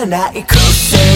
らない個性「